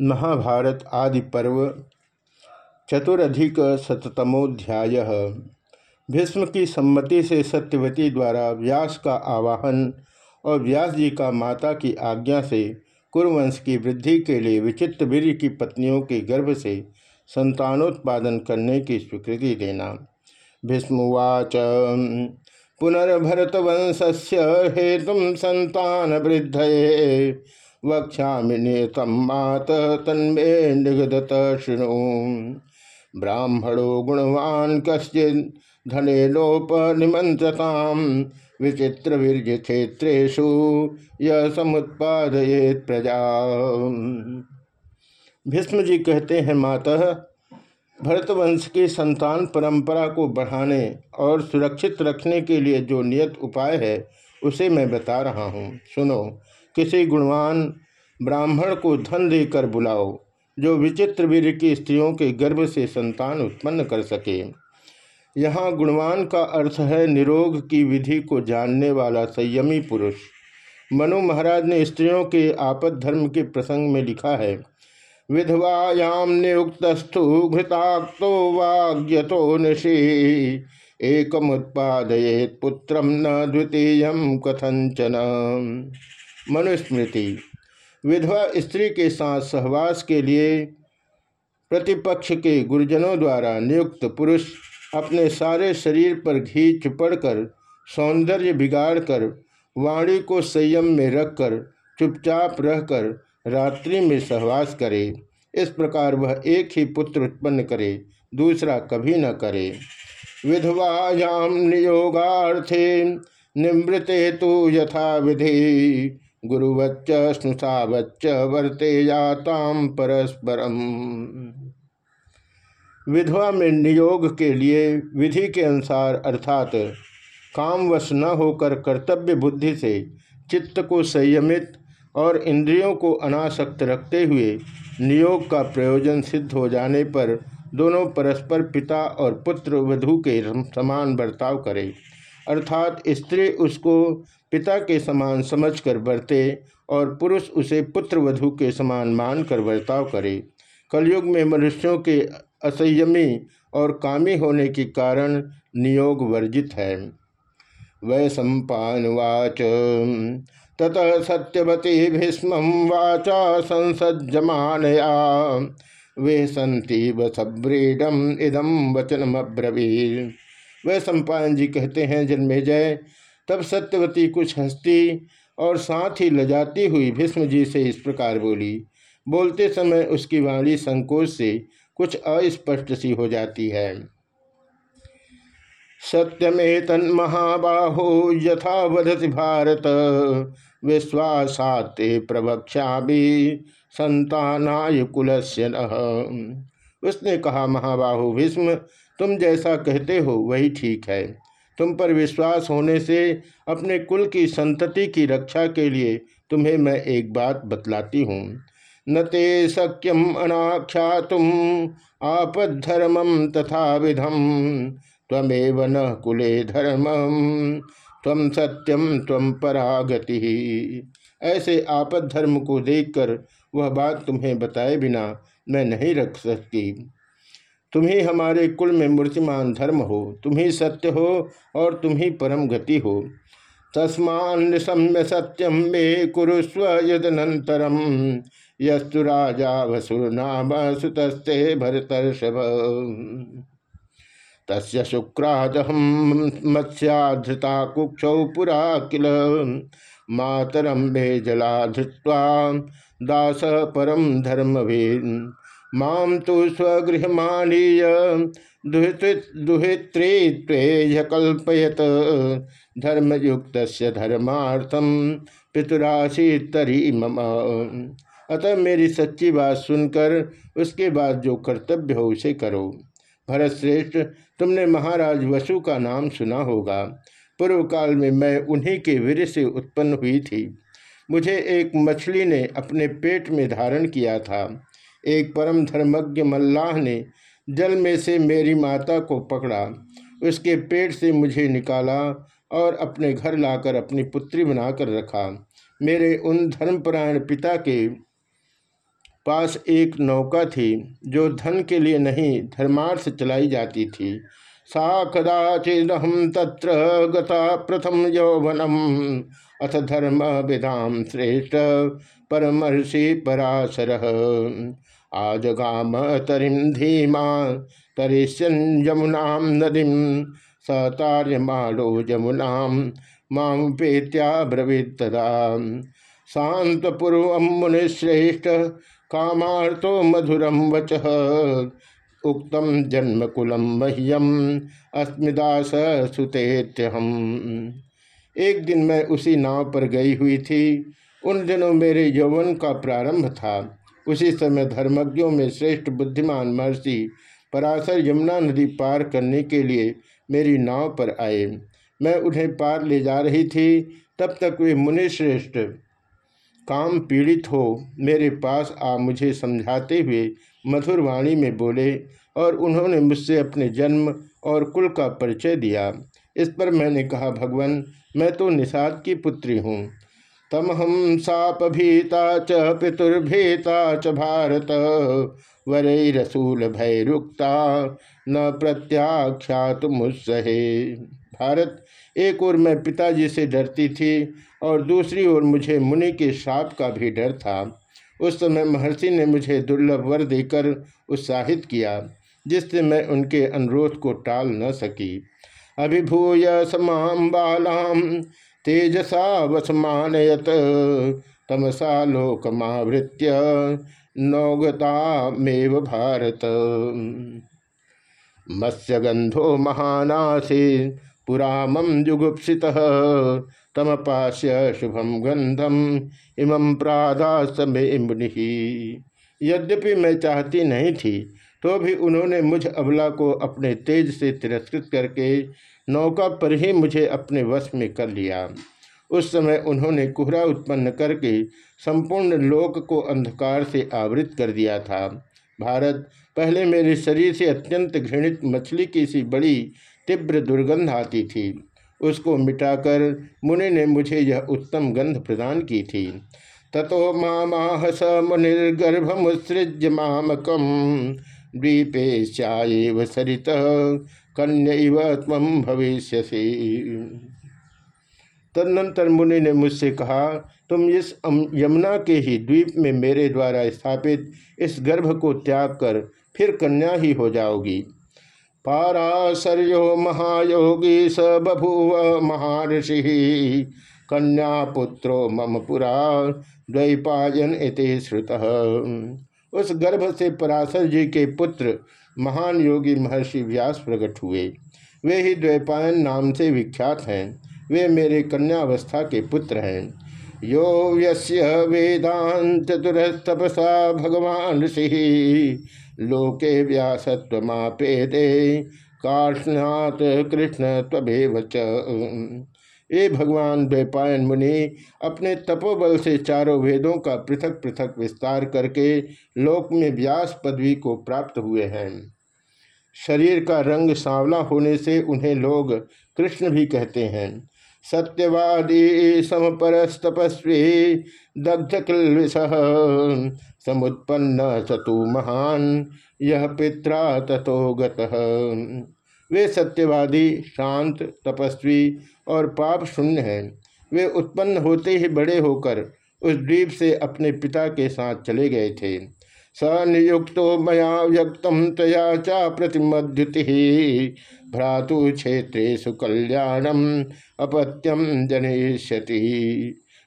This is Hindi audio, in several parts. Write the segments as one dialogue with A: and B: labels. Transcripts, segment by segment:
A: महाभारत आदि पर्व चतुरधिक शतमोध्याय भीष्म की सम्मति से सत्यवती द्वारा व्यास का आवाहन और व्यास जी का माता की आज्ञा से कुरुवंश की वृद्धि के लिए विचित्र वीर की पत्नियों के गर्भ से संतानोत्पादन करने की स्वीकृति देना। भीष्मवाच पुनर्भरतवंश हेतु संतान वृद्धये। वक्षा नियतम मात तन्मे निगदत शृणु। ब्राह्मणो गुणवान कश्चिन धने लोप निमंत्रताम विचित्र वीर्य क्षेत्रेशु यह समुत्पादयेत प्रजा। भीष्म जी कहते हैं, माता, भरतवंश की संतान परंपरा को बढ़ाने और सुरक्षित रखने के लिए जो नियत उपाय है, उसे मैं बता रहा हूँ। सुनो किसी गुणवान ब्राह्मण को धन देकर बुलाओ, जो विचित्र वीर की स्त्रियों के गर्भ से संतान उत्पन्न कर सके। यहाँ गुणवान का अर्थ है निरोग की विधि को जानने वाला संयमी पुरुष। मनु महाराज ने स्त्रियों के आपद धर्म के प्रसंग में लिखा है विधवायाम नियुक्तस्थु घृताक्तो वाग्यतो निशी एकमुत्पादयेत पुत्रम न द्वितीय कथंचन मनुस्मृति। विधवा स्त्री के साथ सहवास के लिए प्रतिपक्ष के गुरुजनों द्वारा नियुक्त पुरुष अपने सारे शरीर पर घी चुपड़कर, सौंदर्य बिगाड़कर, वाणी को संयम में रखकर, चुपचाप रहकर रात्रि में सहवास करे। इस प्रकार वह एक ही पुत्र उत्पन्न करे, दूसरा कभी न करे। विधवायाम नियोगार्थे निवृते तो यथा विधि गुरुवच्च स्नुषावच्च वर्ते जाताम परस्परम। विधवा में नियोग के लिए विधि के अनुसार अर्थात कामवश न होकर कर्तव्य बुद्धि से चित्त को संयमित और इंद्रियों को अनासक्त रखते हुए नियोग का प्रयोजन सिद्ध हो जाने पर दोनों परस्पर पिता और पुत्र वधु के समान बर्ताव करें। अर्थात स्त्री उसको पिता के समान समझकर बरते और पुरुष उसे पुत्र वधु के समान मानकर बर्ताव करे। कलयुग में मनुष्यों के असंयमी और कामी होने के कारण नियोग वर्जित है। वै सम्पावाच ततः सत्यवती भीष्म वाचा संसज्जमानया। वे सन्ती वसब्रीडम इदम वचनमब्रवीर वह सम्पायन जी कहते हैं जन्मे जय तब सत्यवती कुछ हंसती और साथ ही लजाती हुई भीष्म जी से इस प्रकार बोली। बोलते समय उसकी वाणी संकोच से कुछ अस्पष्ट सी हो जाती है। सत्यमे महाबाहो यथा वधति भारत, विश्वासाते प्रवक्षा भी संतानाय कुलस्य उसने कहा, महाबाहु भीष्म, तुम जैसा कहते हो वही ठीक है। तुम पर विश्वास होने से अपने कुल की संतति की रक्षा के लिए तुम्हें मैं एक बात बतलाती हूँ। न ते सक्यम अनाख्या तुम आपद्धर्मम तथा विधम तमेव न कुले धर्म तम सत्यम तम परागति। ऐसे आपद धर्म को देखकर वह बात तुम्हें बताए बिना मैं नहीं रख सकती। तुम ही हमारे कुल में मूर्तिमान धर्म हो तुम ही सत्य हो और तुम ही परम गति हो। तस्मान सत्यम मे कुरुस्व यदनंतरम यस्तु राजा वसुरनाम सुतस्ते भरतर्षभ। तस् शुक्रादहम मत्स्याधृता कुक्षौ पुरा किल मातरम मे जला धृत्वा दास परम धर्मवेद माम तो स्वगृहमानीय दुहित्रे कल्पयत धर्मयुक्त धर्मार्थम पितुराशि तरी मम अतः मेरी सच्ची बात सुनकर उसके बाद जो कर्तव्य हो उसे करो। भरत श्रेष्ठ तुमने महाराज वसु का नाम सुना होगा। पूर्व काल में मैं उन्हीं के वीर से उत्पन्न हुई थी। मुझे एक मछली ने अपने पेट में धारण किया था। एक परम धर्मज्ञ मल्लाह ने जल में से मेरी माता को पकड़ा, उसके पेट से मुझे निकाला और अपने घर लाकर अपनी पुत्री बनाकर रखा। मेरे उन धर्मपरायण पिता के पास एक नौका थी, जो धन के लिए नहीं, धर्मार्थ चलाई जाती थी। सा कदाचिदहम तत्र गता प्रथम यौवनम। अथ धर्म विधाम श्रेष्ठ परमर्षि पराशर। आजगाम तरिम धीमा, तरिष्यन नदी, सतार्यमाणो यमुना मामुपेत्या ब्रवीत तदा। शांतपूर्व मुनिश्रेष्ठ, कामार्थो मधुरम वच। उक्तम जन्मकुलम मह्यम अस्मिदास सुतेत्यहम। एक दिन मैं उसी नाव पर गई हुई थी। उन दिनों मेरे यौवन का प्रारंभ था। उसी समय धर्मज्ञों में श्रेष्ठ बुद्धिमान महर्षि पराशर यमुना नदी पार करने के लिए मेरी नाव पर आए। मैं उन्हें पार ले जा रही थी, तब तक वे मुनि श्रेष्ठ, काम पीड़ित हो, मेरे पास आ मुझे समझाते हुए मधुर वाणी में बोले और उन्होंने मुझसे अपने जन्म और कुल का परिचय दिया। इस पर मैंने कहा, भगवान, मैं तो निषाद की पुत्री हूँ। तम हम साप भीता च, पितुर्भीता च भारत। वरई रसूल भय रुक्ता न प्रत्याख्यात मुस्सहे। भारत एक ओर मैं पिताजी से डरती थी और दूसरी ओर मुझे मुनि के श्राप का भी डर था। उस समय महर्षि ने मुझे दुर्लभ वर देकर उत्साहित किया, जिससे मैं उनके अनुरोध को टाल न सकी। अभिभूय समाम बालाम तेजसा वसमानयत, तमसा लोकमावृत्य, नौगतामेव भारत। मत्स्यगंधो महानासी पुरामम जुगुप्सित तमपाश्य शुभम गंधम इमं प्रादासमे मुनि। यद्यपि मैं चाहती नहीं थी तो भी उन्होंने मुझ अबला को अपने तेज से तिरस्कृत करके नौका पर ही मुझे अपने वश में कर लिया। उस समय उन्होंने कुहरा उत्पन्न करके संपूर्ण लोक को अंधकार से आवृत कर दिया था। भारत, पहले मेरे शरीर से अत्यंत घृणित मछली की सी बड़ी तीव्र दुर्गंध आती थी। उसको मिटाकर मुनि ने मुझे यह उत्तम गंध प्रदान की थी। ततो माह स मुनिर्गर्भ मुसृज मामकम द्वीपे श्याव सरित, कन्यव तम तदनंतर मुनि ने मुझसे कहा, तुम इस यमुना के ही द्वीप में मेरे द्वारा स्थापित इस गर्भ को त्याग कर फिर कन्या ही हो जाओगी। पाराशर्यो महायोगी स बभूव महर्षि कन्या पुत्रो मम पुरा द्वैपायन इति श्रुत। उस गर्भ से पराशर जी के पुत्र महान योगी महर्षि व्यास प्रकट हुए। वे ही द्वैपायन नाम से विख्यात हैं। वे मेरे कन्यावस्था के पुत्र हैं। यो व्यस्य वेदांत दुरस्तपसा भगवान ऋषि लोके व्यासत्वमापेदे कार्षनाथ कृष्ण तभेव ये भगवान द्वैपायन मुनि, अपने तपोबल से चारों वेदों का पृथक पृथक विस्तार करके लोक में व्यास पदवी को प्राप्त हुए हैं। शरीर का रंग सांवला होने से उन्हें लोग कृष्ण भी कहते हैं। सत्यवादी समपरस्तपस्वी, दग्ध किल्विष समुत्पन्न सतु महान, यह पित्रा तथो वे सत्यवादी, शांत, तपस्वी और पाप शून्य हैं। वे उत्पन्न होते ही बड़े होकर उस द्वीप से अपने पिता के साथ चले गए थे। स नियुक्तो मया व्यक्त तया चा प्रतिमद्युति भ्रातु क्षेत्रे सुकल्याणम अपत्यम जनिष्यति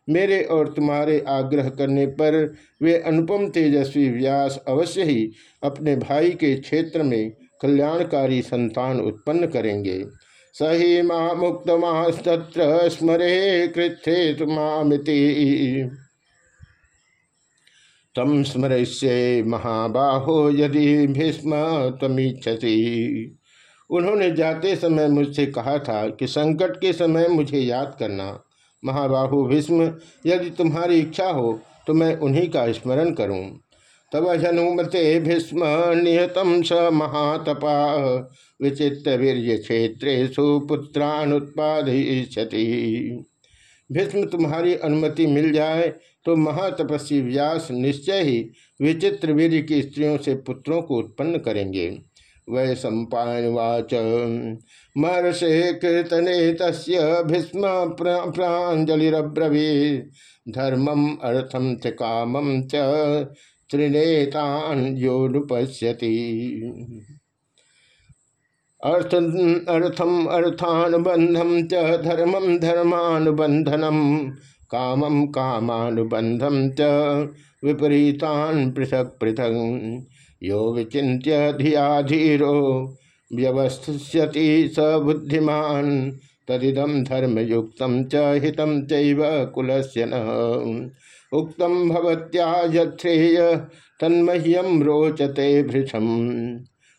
A: मेरे और तुम्हारे आग्रह करने पर वे अनुपम तेजस्वी व्यास अवश्य ही अपने भाई के क्षेत्र में कल्याणकारी संतान उत्पन्न करेंगे। सही माँ मुक्त मास्तत्र स्मरे कृथे मामिति तम स्मरष्ये महाबाहो यदि भीष्म तमीक्षसी उन्होंने जाते समय मुझसे कहा था कि संकट के समय मुझे याद करना। महाबाहु भीष्म, यदि तुम्हारी इच्छा हो तो मैं उन्हीं का स्मरण करूँ। तब हनुमते भीष्म निहतम स महातपा। विचित्र वीर्य क्षेत्रेशु पुत्रानुत्पादयति भीष्म, तुम्हारी अनुमति मिल जाए तो महातपस्वी व्यास निश्चय ही विचित्र वीर की स्त्रियों से पुत्रों को उत्पन्न करेंगे। वै सम्पावाच महर्षे कीर्तने तस्य भीष्म प्राजलिब्रवी धर्मम, अर्थम च कामम च त्रिनेतान योनुपश्यति अर्थ, अर्थम अर्थानुबंधम च धर्मम धर्मानुबंधनम कामम कामानुबंधम च विपरीतान पृथक पृथक। यो धिया धीरो व्यवस्थिष्यति स बुद्धिमान तदिदम धर्मयुक्त च हितम चैव कुलस्य उक्तम भवत्या यथ्रेय तन्मह्यम रोचते भृषम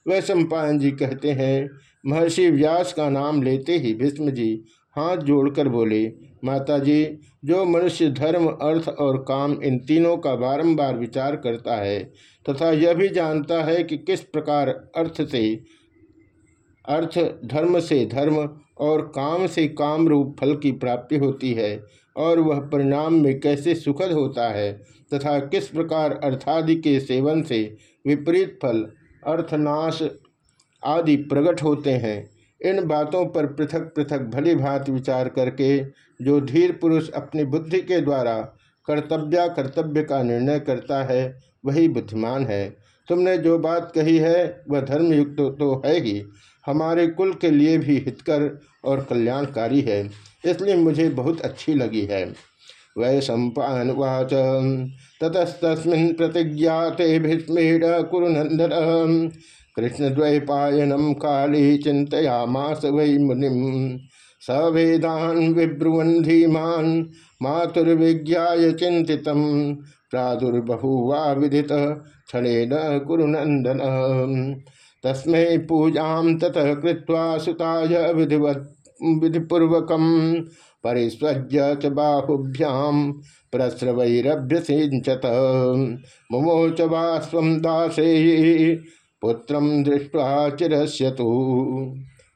A: वह सम्पायन जी कहते हैं, महर्षि व्यास का नाम लेते ही भीष्म जी हाथ जोड़कर बोले माता जी जो मनुष्य धर्म, अर्थ और काम इन तीनों का बारंबार विचार करता है, तथा यह भी जानता है कि किस प्रकार अर्थ से, अर्थ धर्म से धर्म और काम से काम रूप फल की प्राप्ति होती है और वह परिणाम में कैसे सुखद होता है तथा किस प्रकार अर्थादि के सेवन से विपरीत फल, अर्थनाश आदि प्रकट होते हैं। इन बातों पर पृथक पृथक भली भांति विचार करके जो धीर पुरुष अपनी बुद्धि के द्वारा कर्तव्य कर्तव्य का निर्णय करता है, वही बुद्धिमान है। तुमने जो बात कही है, वह धर्मयुक्त तो है ही हमारे कुल के लिए भी हितकर और कल्याणकारी है, इसलिए मुझे बहुत अच्छी लगी है। वै सम्पान वाच। ततस्तस्मिन् प्रतिज्ञाते भीष्मेण कुरुनंदन कृष्णद्वैपायनम काली चिंतयामास वै मुनि सवेदान विब्रुवन धीमान मातुर्विज्ञा चिंतित प्रादुर्बहुवा विदित क्षणेन कुरुनंदन तस्मै पूजा ततः कृत्वा सुताय विधिपूर्वक परिस्वज्य च बाहुभ्याम प्रस्रवैरभ्यसिंचत मुमोच वा स्व दासे पुत्र दृष्टवा चिरस्यतु।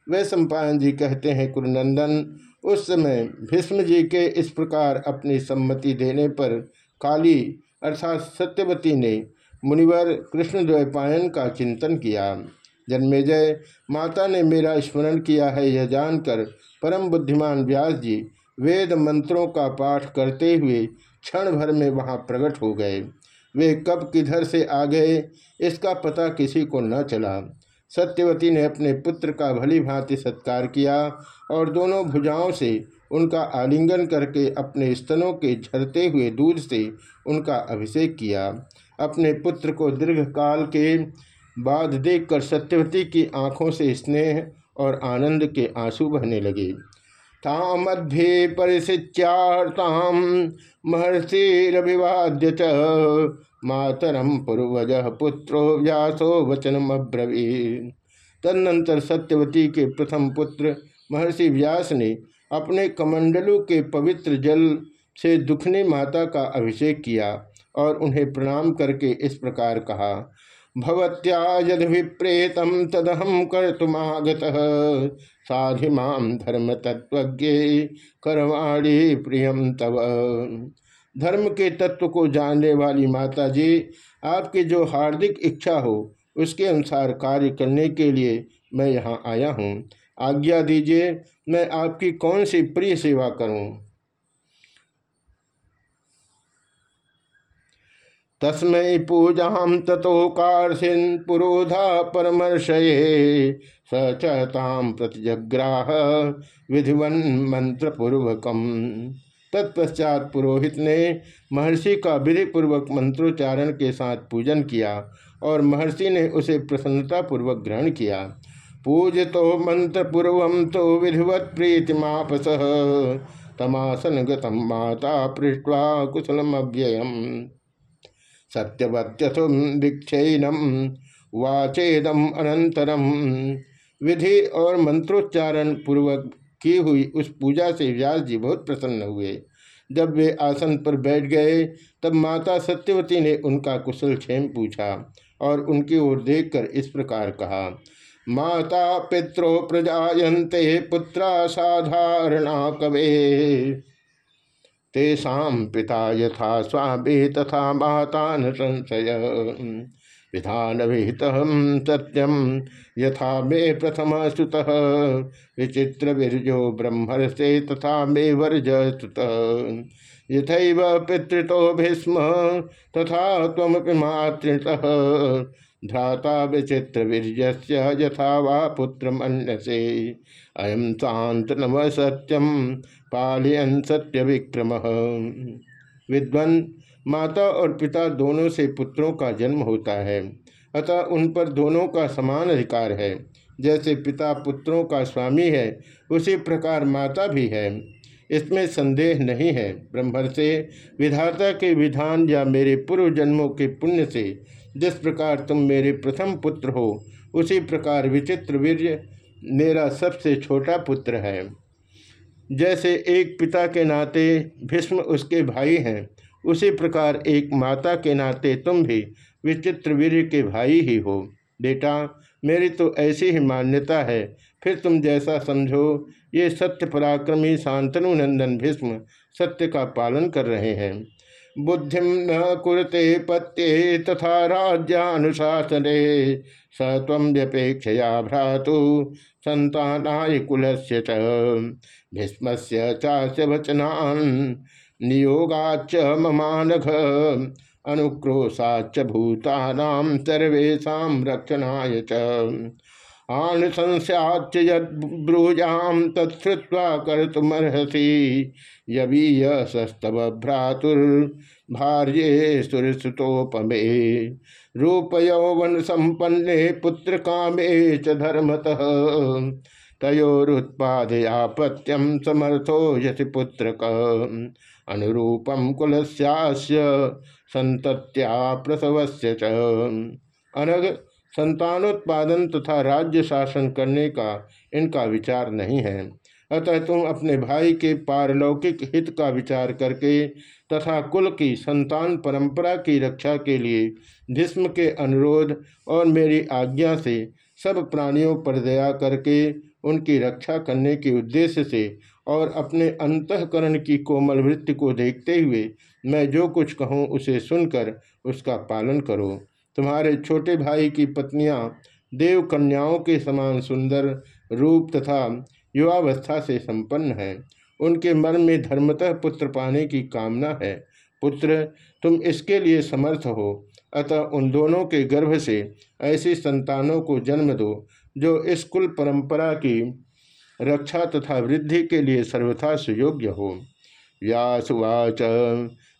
A: वे सम्पायन जी कहते हैं, कुरुनंदन, उस समय भीष्म जी के इस प्रकार अपनी सम्मति देने पर काली अर्थात सत्यवती ने मुनिवर कृष्णद्वैपायन का चिंतन किया। जन्मेजय माता ने मेरा स्मरण किया है यह जानकर। परम बुद्धिमान व्यास जी वेद मंत्रों का पाठ करते हुए क्षण भर में वहाँ प्रकट हो गए। वे कब किधर से आ गए, इसका पता किसी को न चला। सत्यवती ने अपने पुत्र का भली भांति सत्कार किया और दोनों भुजाओं से उनका आलिंगन करके अपने स्तनों के झरते हुए दूध से उनका अभिषेक किया। अपने पुत्र को दीर्घकाल के बाद देखकर सत्यवती की आँखों से स्नेह और आनंद के आँसू बहने लगे। तामध्य परिशिच्याताम महर्षिरभिवाद्य च मातरम पूर्वज पुत्रो व्यासो वचनम अब्रवी तदनंतर सत्यवती के प्रथम पुत्र महर्षि व्यास ने अपने कमंडलू के पवित्र जल से दुखनी माता का अभिषेक किया और उन्हें प्रणाम करके इस प्रकार कहा भवत्या यद विप्रेतम तदहम कर तुमागत साधि माम धर्म तत्व करवाणी प्रियम तव। धर्म के तत्व को जानने वाली माता जी आपकी जो हार्दिक इच्छा हो, उसके अनुसार कार्य करने के लिए मैं यहाँ आया हूँ। आज्ञा दीजिए, मैं आपकी कौन सी प्रिय सेवा करूँ? तस्मै पूजा तथो कार्सिन पुरोधा परमर्शये सचताम प्रतिजग्राह विधिवन मंत्र तत्पश्चात पुरोहित ने महर्षि का विधि पूर्वक मंत्रोच्चारण के साथ पूजन किया और महर्षि ने उसे प्रसन्नता पूर्वक ग्रहण किया। पूज तो मंत्र पूर्व तो विधिवत प्रीतिमापस। तमासन गतम माता कुशलम अव्ययम सत्यवत्यथुम दीक्षेनम वाचेदम अनंतरम विधि और मंत्रोच्चारण पूर्वक की हुई उस पूजा से व्यास जी बहुत प्रसन्न हुए। जब वे आसन पर बैठ गए, तब माता सत्यवती ने उनका कुशल क्षेम पूछा और उनकी ओर देखकर इस प्रकार कहा, माता पित्रो प्रजायन्ते पुत्रा साधारणा कवे। तेषा पिता यथा स्वामी तथा माता न संशय विधान विहित सत्यम यथा मे प्रथम सुत विचित्र वीरजो ब्रह्म से तथा मे वर्ज सुत यथैव पितृतो भीस्म तथा तमपि मातृतः। भ्राता विचित्र वीर्य यथा वा अयम शांत नम सत्यम। पालयन सत्य विक्रम विद्वन माता और पिता दोनों से पुत्रों का जन्म होता है, अतः उन पर दोनों का समान अधिकार है। जैसे पिता पुत्रों का स्वामी है, उसी प्रकार माता भी है। इसमें संदेह नहीं है ब्रह्म से विधाता के विधान या मेरे पूर्व जन्मों के पुण्य से, जिस प्रकार तुम मेरे प्रथम पुत्र हो, उसी प्रकार विचित्र वीर्य मेरा सबसे छोटा पुत्र है। जैसे एक पिता के नाते भीष्म उसके भाई हैं, उसी प्रकार एक माता के नाते तुम भी विचित्र वीर के भाई ही हो। बेटा, मेरी तो ऐसी ही मान्यता है, फिर तुम जैसा समझो। ये सत्य पराक्रमी शांतनु नंदन भीष्म सत्य का पालन कर रहे हैं। बुद्धि न कुरते पत्ये तथा राज्यानुशासने, स तम व्यपेक्षया भ्रातु संतानाय कुलस्य च। चास्य वचनान् नियोगाच ममानघ अनुक्रोशाच भूतानां सर्वेशा रक्षणाय च। आनुशंस्याच यद्ब्रूजां तत्श्रुत्वा कर्तुमर्हसि, यवीय सस्तव भ्रातुर्भार्ये सुरसुतोपमे रूपयौवन संपन्ने पुत्र कामे च धर्मतः। तयोरुत्पादयापत्यम समर्थो यति पुत्र अनुरूपम कुलस्यास्य संतत्या प्रसवस्य च। अनग संतानोत्पादन तथा राज्य शासन करने का इनका विचार नहीं है। अतः तुम अपने भाई के पारलौकिक हित का विचार करके तथा कुल की संतान परंपरा की रक्षा के लिए भीष्म के अनुरोध और मेरी आज्ञा से सब प्राणियों पर दया करके उनकी रक्षा करने के उद्देश्य से और अपने अंतकरण की कोमल वृत्ति को देखते हुए मैं जो कुछ कहूँ उसे सुनकर उसका पालन करो। तुम्हारे छोटे भाई की पत्नियाँ देव कन्याओं के समान सुंदर रूप तथा युवावस्था से संपन्न है। उनके मन में धर्मतः पुत्र पाने की कामना है। पुत्र, तुम इसके लिए समर्थ हो। अतः उन दोनों के गर्भ से ऐसी संतानों को जन्म दो जो इस कुल परंपरा की रक्षा तथा वृद्धि के लिए सर्वथा सुयोग्य हो। व्यासुवाच,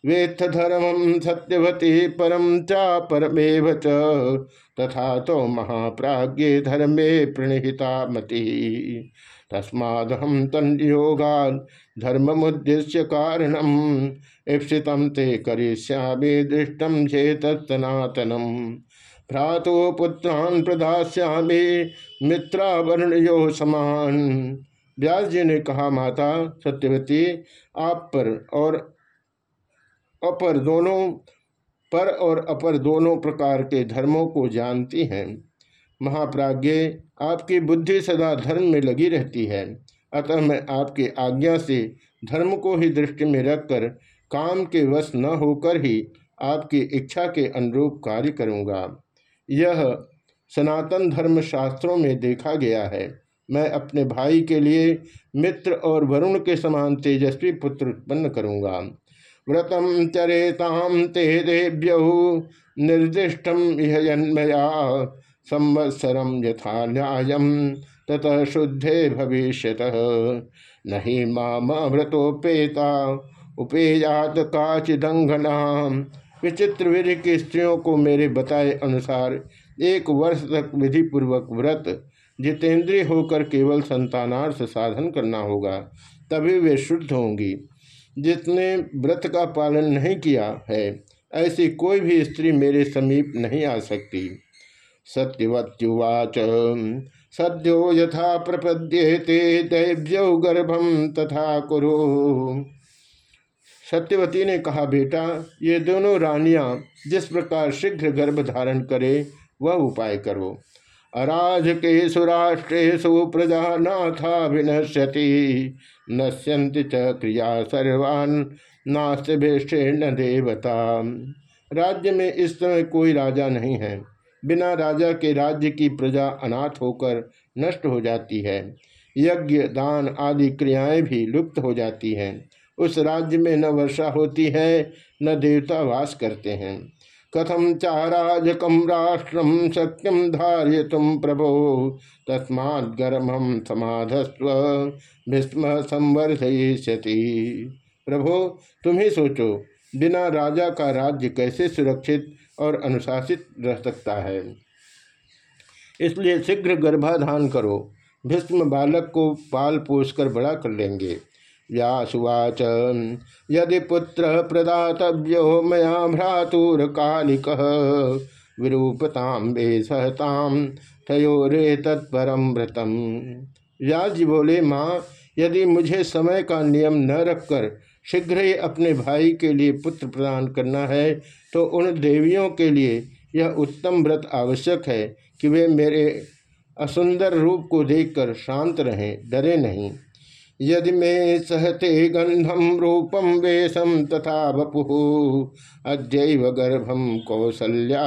A: वेत्थ धर्म सत्यवती परम चा परमेव तथा तो महाप्राज्ञे धर्मे प्रणहिता मति। तन्योगा धर्म मुद्देश्य कारणम ईप्सित ते करिष्यामि दृष्टम चेत सनातनम भ्रातो पुत्रान प्रदास्यामी मित्रावर्ण समान। व्यास जी ने कहा, माता, सत्यवती, आप पर और अपर दोनों, पर और अपर दोनों प्रकार के धर्मों को जानती हैं। महाप्राज्ञ, आपकी बुद्धि सदा धर्म में लगी रहती है। अतः मैं आपकी आज्ञा से धर्म को ही दृष्टि में रखकर काम के वश न होकर ही आपकी इच्छा के अनुरूप कार्य करूँगा। यह सनातन धर्म शास्त्रों में देखा गया है। मैं अपने भाई के लिए मित्र और वरुण के समान तेजस्वी पुत्र उत्पन्न करूँगा। व्रतम चरेताम ते देव्यहु निर्दिष्टम यह जन्मया संवत्सरम यथा न्याय ततः शुद्धे भविष्य नहीं माम व्रतोपेता उपेयात काचिदंगना विचित्र वीर की स्त्रियों को मेरे बताए अनुसार एक वर्ष तक विधि पूर्वक व्रत, जितेंद्रिय होकर केवल संतानार्थ साधन करना होगा, तभी वे शुद्ध होंगी। जिसने व्रत का पालन नहीं किया है, ऐसी कोई भी स्त्री मेरे समीप नहीं आ सकती। सत्यवत्युवाच, सद्यो यथा प्रपद्येते, दैव्यो गर्भम तथा कुरु। सत्यवती ने कहा, बेटा, ये दोनों रानियाँ जिस प्रकार शीघ्र गर्भ धारण करे, वह उपाय करो। अराजकेशु राष्ट्रेशु प्रजा नाथा विनश्यति नश्यंति च क्रिया सर्वान् न देवता राज्य में इस समय कोई राजा नहीं है। बिना राजा के राज्य की प्रजा अनाथ होकर नष्ट हो जाती है। यज्ञ, दान आदि क्रियाएँ भी लुप्त हो जाती हैं। उस राज्य में न वर्षा होती है, न देवता वास करते हैं। कथम चाराजकम राष्ट्रम सत्यम धार्य तुम प्रभो तस्मात् गर्भम समाधस्व भीष्म संवर्धयति प्रभो, तुम ही सोचो, बिना राजा का राज्य कैसे सुरक्षित और अनुशासित रह सकता है? इसलिए शीघ्र गर्भाधान करो, भीष्म बालक को पाल पोष कर बड़ा कर लेंगे। व्यासुवाच यदि पुत्र प्रदातव्यो मया भ्रातुर कालिक विरूपताम वे सहताम थयोरे तत्परम व्रतम। व्यास जी बोले, माँ, यदि मुझे समय का नियम न रखकर शीघ्र ही अपने भाई के लिए पुत्र प्रदान करना है तो उन देवियों के लिए यह उत्तम व्रत आवश्यक है कि वे मेरे असुंदर रूप को देखकर शांत रहें, डरे नहीं। यदि मे सहते गंधम रूपम वेशम तथा वपु, अद्यव गर्भम कौसल्या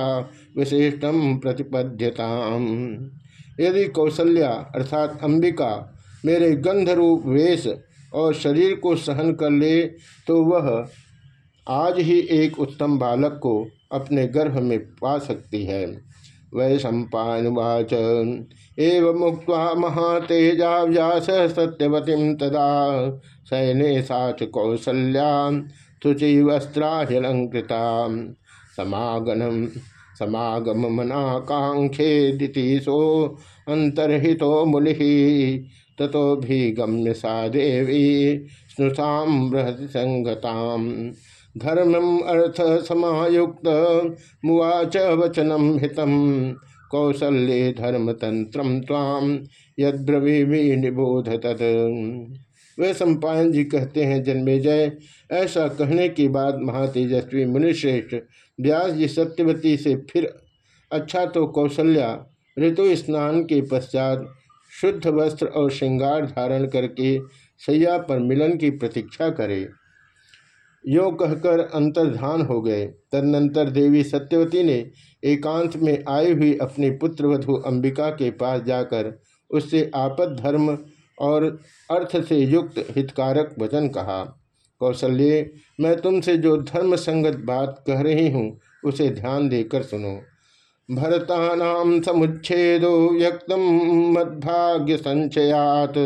A: विशिष्टम प्रतिपद्यताम। यदि कौसल्या अर्थात अंबिका मेरे गंध रूप वेश और शरीर को सहन कर ले तो वह आज ही एक उत्तम बालक को अपने गर्भ में पा सकती है। वै सम्पावाच एव मुक्त महातेजा व्यास सत्यवती तदा सैने साच कौसल्या तुचि वस्त्राहिलंकृता समागनम समागम मनाकांक्षे दितीसो अंतर्हितो मुनि। ततो भी गम्य सा देवी स्नुषाम बृहति संगताम धर्मम अर्थ समायुक्त, मुवाच वचनम हितम। कौशल्य धर्मतंत्र ताम यद्रवी निबोध तद वे सम्पायन जी कहते हैं, जन्मे जय। ऐसा कहने के बाद महातेजस्वी मुनिश्रेष्ठ व्यास जी सत्यवती से फिर अच्छा तो कौशल्या ऋतु स्नान के पश्चात शुद्ध वस्त्र और श्रृंगार धारण करके सैया पर मिलन की प्रतीक्षा करे। यो कहकर अंतर्धान हो गए। तदनंतर देवी सत्यवती ने एकांत में आई हुई अपनी पुत्रवधु अंबिका के पास जाकर उससे आपद धर्म और अर्थ से युक्त हितकारक वचन कहा, कौशल्य, मैं तुमसे जो धर्म संगत बात कह रही हूँ, उसे ध्यान देकर सुनो। भरता समुच्छेदो व्यक्त मद्भाग्य संचयात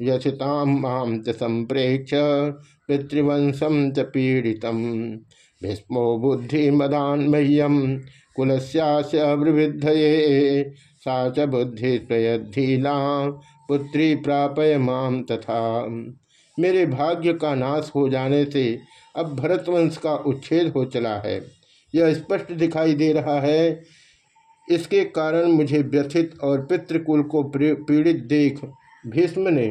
A: यशिताम माम संप्रेक्ष पितृवंशम च पीड़ित। भीष्मो बुद्धि मदान्मह्यम कुलस्यावृद्धये सा च बुद्धि स्वयधीला पुत्री प्रापय माम तथा। मेरे भाग्य का नाश हो जाने से अब भरतवंश का उच्छेद हो चला है। यह स्पष्ट दिखाई दे रहा है। इसके कारण मुझे व्यथित और पितृकुल को पीड़ित देख भीष्म ने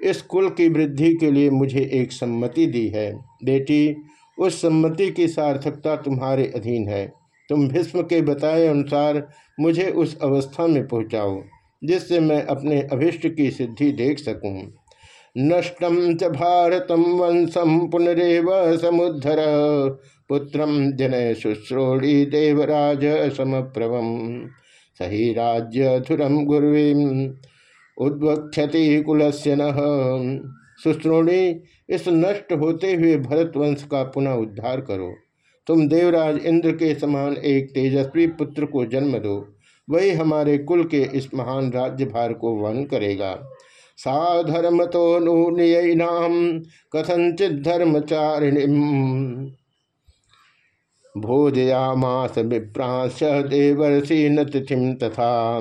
A: इस कुल की वृद्धि के लिए मुझे एक सम्मति दी है। बेटी, उस सम्मति की सार्थकता तुम्हारे अधीन है। तुम भीष्म के बताए अनुसार मुझे उस अवस्था में पहुँचाओ, जिससे मैं अपने अभिष्ट की सिद्धि देख सकूँ। नष्टम च भारतम वंशम पुनरेव समुद्धर पुत्रम जन शुश्रोणी देवराज समप्रभम। सही राज्य धुरम गुर्वीम उद्वक्षति कुलस्य न। शुश्रोणी इस नष्ट होते हुए भरतवंश का पुनः उद्धार करो। तुम देवराज इंद्र के समान एक तेजस्वी पुत्र को जन्म दो। वही हमारे कुल के इस महान राज्यभार को वन करेगा। सा धर्म तो नूनियनाम कथंचित धर्मचारिणी भोजयामास विप्रांश देवर्षि न तिथिम तथा।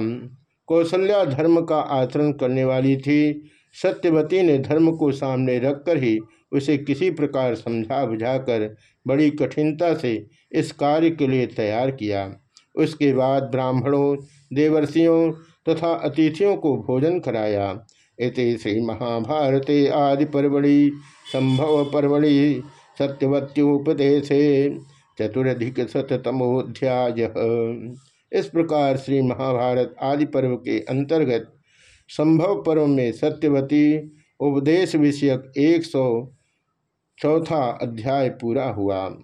A: कौशल्या धर्म का आचरण करने वाली थी। सत्यवती ने धर्म को सामने रखकर ही उसे किसी प्रकार समझा बुझाकर बड़ी कठिनता से इस कार्य के लिए तैयार किया। उसके बाद ब्राह्मणों, देवर्षियों तथा अतिथियों को भोजन कराया। इति श्री महाभारते आदि परवड़ी संभव परवड़ी सत्यवत्योपदेशे चतुरधिक शतमोध्याय इस प्रकार श्री महाभारत आदि पर्व के अंतर्गत संभव पर्व में सत्यवती उपदेश विषयक एक सौ चौथा अध्याय पूरा हुआ।